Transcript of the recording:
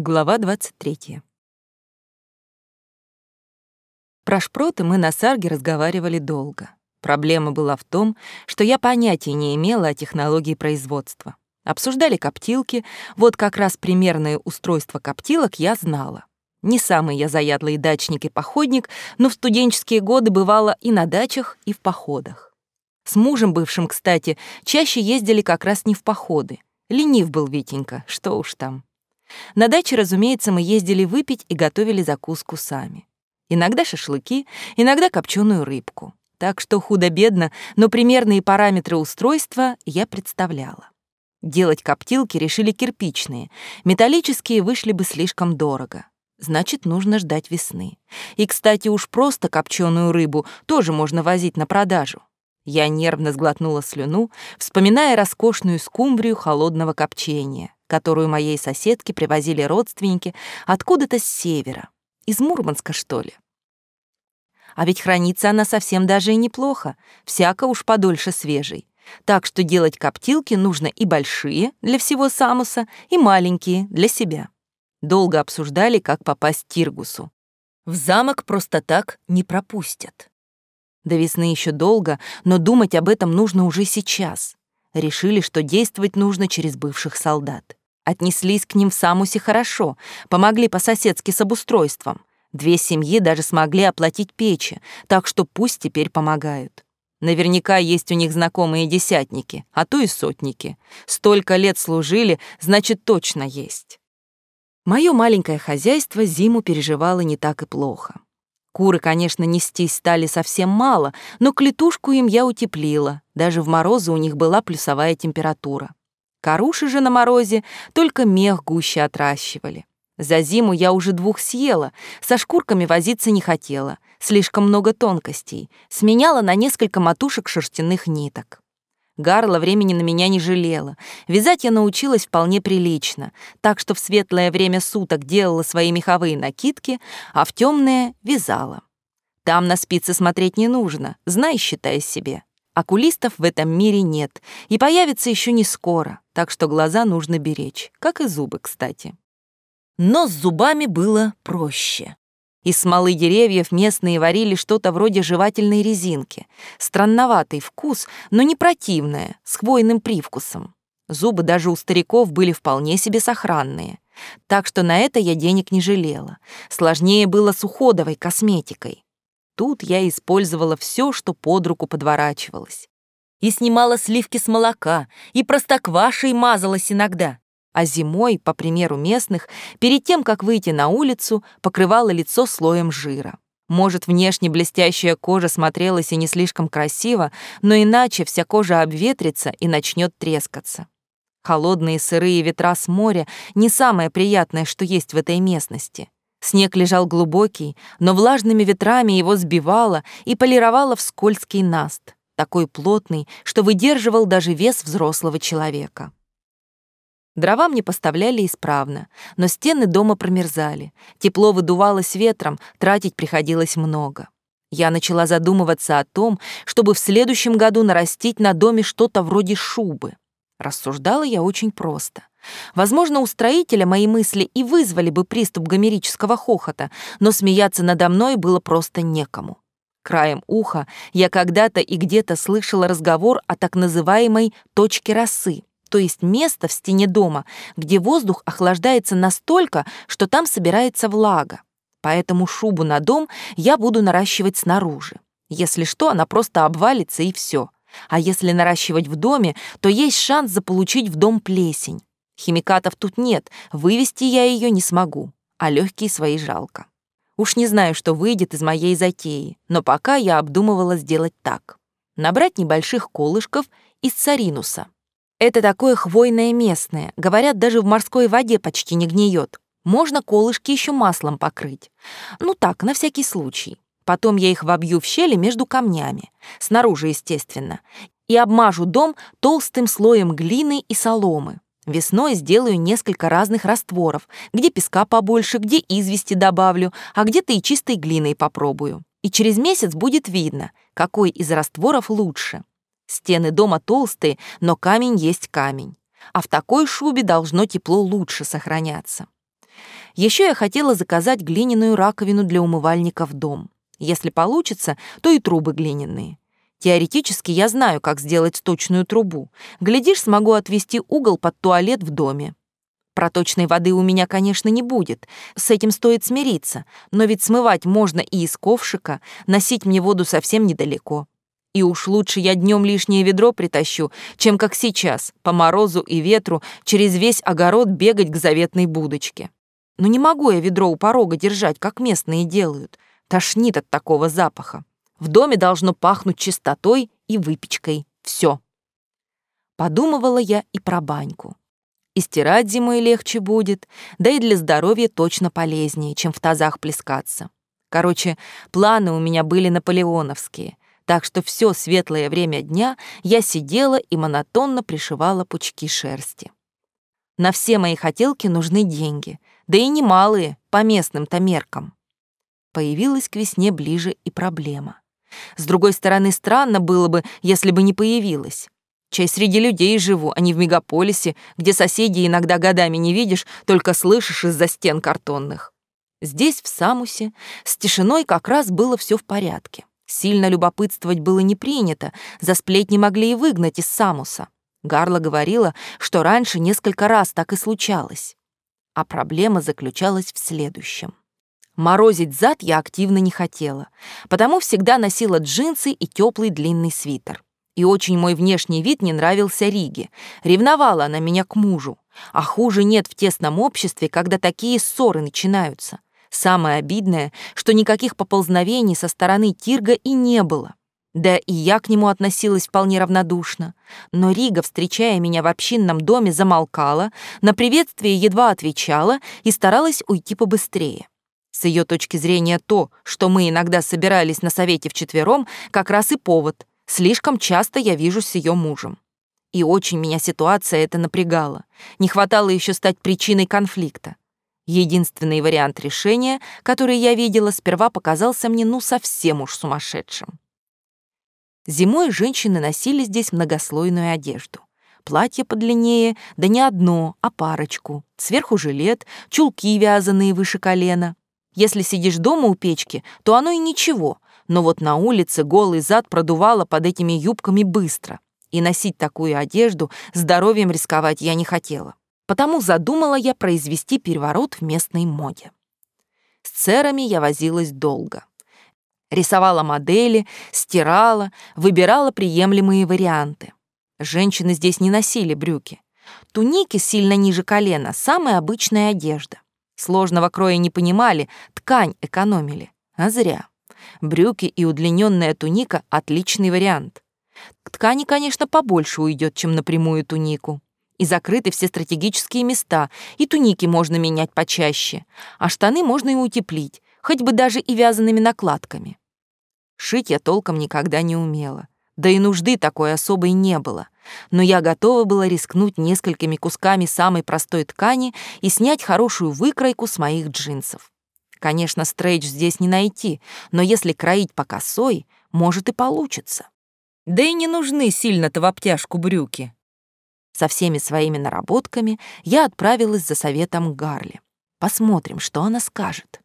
Глава 23. Про шпроты мы на сарге разговаривали долго. Проблема была в том, что я понятия не имела о технологии производства. Обсуждали коптилки, вот как раз примерное устройство коптилок я знала. Не самый я заядлый дачник и походник, но в студенческие годы бывала и на дачах, и в походах. С мужем бывшим, кстати, чаще ездили как раз не в походы. Ленив был Витенька, что уж там. На даче, разумеется, мы ездили выпить и готовили закуску сами. Иногда шашлыки, иногда копченую рыбку. Так что худо-бедно, но примерные параметры устройства я представляла. Делать коптилки решили кирпичные, металлические вышли бы слишком дорого. Значит, нужно ждать весны. И, кстати, уж просто копченую рыбу тоже можно возить на продажу. Я нервно сглотнула слюну, вспоминая роскошную скумбрию холодного копчения, которую моей соседке привозили родственники откуда-то с севера, из Мурманска, что ли. А ведь хранится она совсем даже и неплохо, всяко уж подольше свежей. Так что делать коптилки нужно и большие для всего самуса, и маленькие для себя. Долго обсуждали, как попасть Тиргусу. В замок просто так не пропустят. До весны еще долго, но думать об этом нужно уже сейчас. Решили, что действовать нужно через бывших солдат. Отнеслись к ним в Самусе хорошо, помогли по-соседски с обустройством. Две семьи даже смогли оплатить печи, так что пусть теперь помогают. Наверняка есть у них знакомые десятники, а то и сотники. Столько лет служили, значит, точно есть. Мое маленькое хозяйство зиму переживало не так и плохо. Куры, конечно, нестись стали совсем мало, но клетушку им я утеплила. Даже в морозы у них была плюсовая температура. Каруши же на морозе только мех гуще отращивали. За зиму я уже двух съела, со шкурками возиться не хотела, слишком много тонкостей, сменяла на несколько матушек шерстяных ниток. Гарла времени на меня не жалела. Вязать я научилась вполне прилично, так что в светлое время суток делала свои меховые накидки, а в темное вязала. Там на спицы смотреть не нужно, знай, считай себе. Окулистов в этом мире нет и появится еще не скоро, так что глаза нужно беречь, как и зубы, кстати. Но с зубами было проще. Из смолы деревьев местные варили что-то вроде жевательной резинки. Странноватый вкус, но не противное, с хвойным привкусом. Зубы даже у стариков были вполне себе сохранные. Так что на это я денег не жалела. Сложнее было с уходовой косметикой. Тут я использовала все, что под руку подворачивалось. И снимала сливки с молока, и простоквашей мазалась иногда. А зимой, по примеру местных, перед тем, как выйти на улицу, покрывала лицо слоем жира. Может, внешне блестящая кожа смотрелась и не слишком красиво, но иначе вся кожа обветрится и начнет трескаться. Холодные сырые ветра с моря — не самое приятное, что есть в этой местности. Снег лежал глубокий, но влажными ветрами его сбивало и полировало в скользкий наст, такой плотный, что выдерживал даже вес взрослого человека. Дрова мне поставляли исправно, но стены дома промерзали, тепло выдувалось ветром, тратить приходилось много. Я начала задумываться о том, чтобы в следующем году нарастить на доме что-то вроде шубы. Рассуждала я очень просто. Возможно, у строителя мои мысли и вызвали бы приступ гомерического хохота, но смеяться надо мной было просто некому. Краем уха я когда-то и где-то слышала разговор о так называемой «точке росы», то есть место в стене дома, где воздух охлаждается настолько, что там собирается влага. Поэтому шубу на дом я буду наращивать снаружи. Если что, она просто обвалится и все. А если наращивать в доме, то есть шанс заполучить в дом плесень. Химикатов тут нет, вывести я ее не смогу, а легкие свои жалко. Уж не знаю, что выйдет из моей затеи, но пока я обдумывала сделать так. Набрать небольших колышков из царинуса. Это такое хвойное местное, говорят, даже в морской воде почти не гниет. Можно колышки еще маслом покрыть. Ну так, на всякий случай. Потом я их вобью в щели между камнями, снаружи, естественно, и обмажу дом толстым слоем глины и соломы. Весной сделаю несколько разных растворов, где песка побольше, где извести добавлю, а где-то и чистой глиной попробую. И через месяц будет видно, какой из растворов лучше. Стены дома толстые, но камень есть камень. А в такой шубе должно тепло лучше сохраняться. Еще я хотела заказать глиняную раковину для умывальника в дом. Если получится, то и трубы глиняные. Теоретически я знаю, как сделать сточную трубу. Глядишь, смогу отвести угол под туалет в доме. Проточной воды у меня, конечно, не будет. С этим стоит смириться. Но ведь смывать можно и из ковшика, носить мне воду совсем недалеко. И уж лучше я днем лишнее ведро притащу, чем как сейчас, по морозу и ветру, через весь огород бегать к заветной будочке. Но не могу я ведро у порога держать, как местные делают. Тошнит от такого запаха. В доме должно пахнуть чистотой и выпечкой. Все. Подумывала я и про баньку. И стирать зимой легче будет, да и для здоровья точно полезнее, чем в тазах плескаться. Короче, планы у меня были наполеоновские, так что все светлое время дня я сидела и монотонно пришивала пучки шерсти. На все мои хотелки нужны деньги, да и немалые по местным-то меркам. Появилась к весне ближе и проблема. С другой стороны, странно было бы, если бы не появилась. Чай среди людей живу, а не в мегаполисе, где соседей иногда годами не видишь, только слышишь из-за стен картонных. Здесь, в Самусе, с тишиной как раз было все в порядке. Сильно любопытствовать было не принято, за сплетни могли и выгнать из Самуса. Гарла говорила, что раньше несколько раз так и случалось. А проблема заключалась в следующем. Морозить зад я активно не хотела, потому всегда носила джинсы и теплый длинный свитер. И очень мой внешний вид не нравился Риге. Ревновала она меня к мужу. А хуже нет в тесном обществе, когда такие ссоры начинаются. Самое обидное, что никаких поползновений со стороны Тирга и не было. Да и я к нему относилась вполне равнодушно. Но Рига, встречая меня в общинном доме, замолкала, на приветствие едва отвечала и старалась уйти побыстрее. С ее точки зрения то, что мы иногда собирались на совете вчетвером, как раз и повод. Слишком часто я вижу с ее мужем. И очень меня ситуация это напрягала. Не хватало еще стать причиной конфликта. Единственный вариант решения, который я видела, сперва показался мне ну совсем уж сумасшедшим. Зимой женщины носили здесь многослойную одежду. Платье подлиннее, да не одно, а парочку. Сверху жилет, чулки вязаные выше колена, если сидишь дома у печки, то оно и ничего, но вот на улице голый зад продувало под этими юбками быстро. И носить такую одежду здоровьем рисковать я не хотела. Потому задумала я произвести переворот в местной моде. С церами я возилась долго. Рисовала модели, стирала, выбирала приемлемые варианты. Женщины здесь не носили брюки. Туники сильно ниже колена — самая обычная одежда. Сложного кроя не понимали, ткань экономили. А зря. Брюки и удлиненная туника — отличный вариант. К ткани, конечно, побольше уйдет, чем напрямую тунику. И закрыты все стратегические места, и туники можно менять почаще, а штаны можно и утеплить, хоть бы даже и вязаными накладками. Шить я толком никогда не умела. Да и нужды такой особой не было. Но я готова была рискнуть несколькими кусками самой простой ткани и снять хорошую выкройку с моих джинсов. Конечно, стрейч здесь не найти, но если кроить по косой, может и получится. Да и не нужны сильно-то в обтяжку брюки. Со всеми своими наработками я отправилась за советом Гарли. Посмотрим, что она скажет.